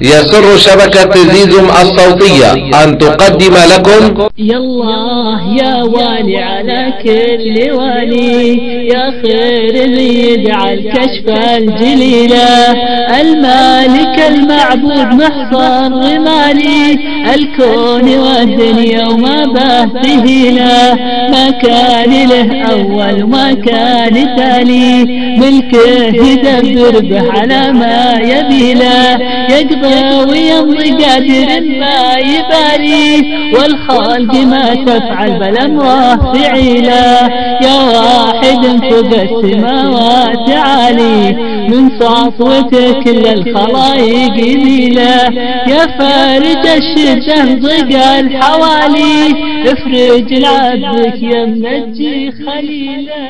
يسر شبكة زيزم الصوتية أن تقدم لكم. يا الله يا والي على كل والي يا خير من يدعى الكشف الجليلة المالك المعبود محصن غمالي الكون والدنيا وما به له ما كان له أول ما كان تالي ملكه يدبر به على ما يبي له يقبل ويمضي قادر ما يبالي والخالق ما تفعل بل امره فعيلا يا واحد فوق السماوات عالي من صفوتك كل الخلايق ذيلا يا فارج الشدة ضيق الحوالي افرج لعبك يا منجي خليلا.